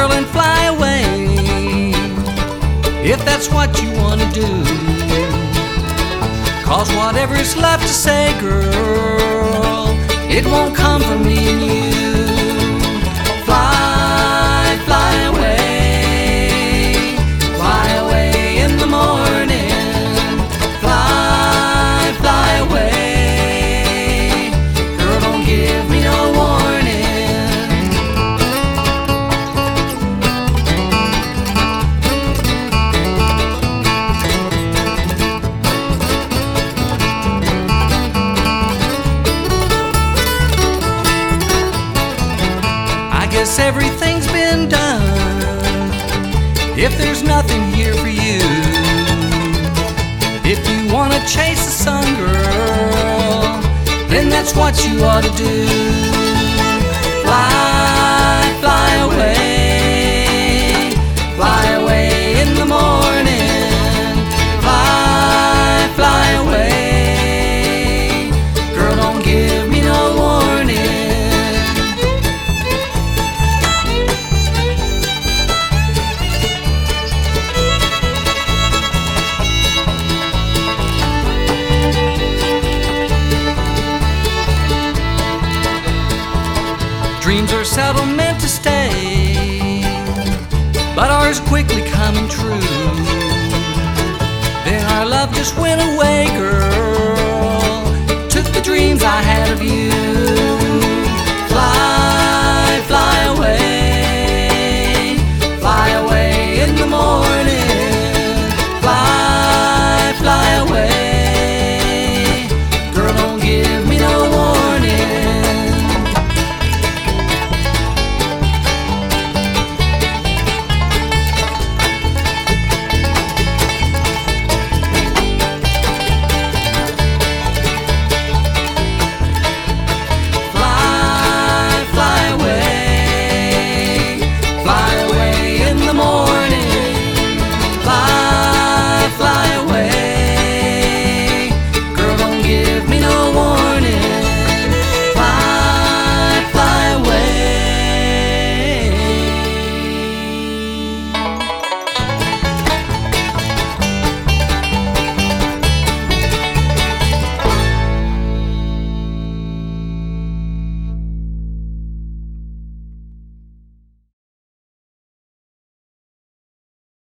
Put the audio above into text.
And fly away if that's what you want to do. Cause whatever's left to say, girl, it won't come from me and you. Guess everything's been done. If there's nothing here for you, if you wanna chase the sun, girl, then that's what you ought to do. Dreams are seldom meant to stay, but ours quickly coming true. Then our love just went away.